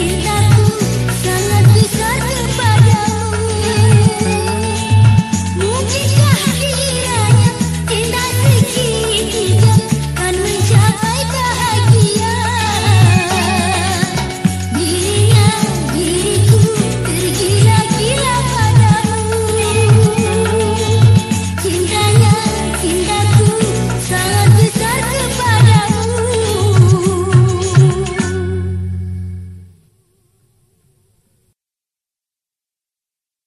Kita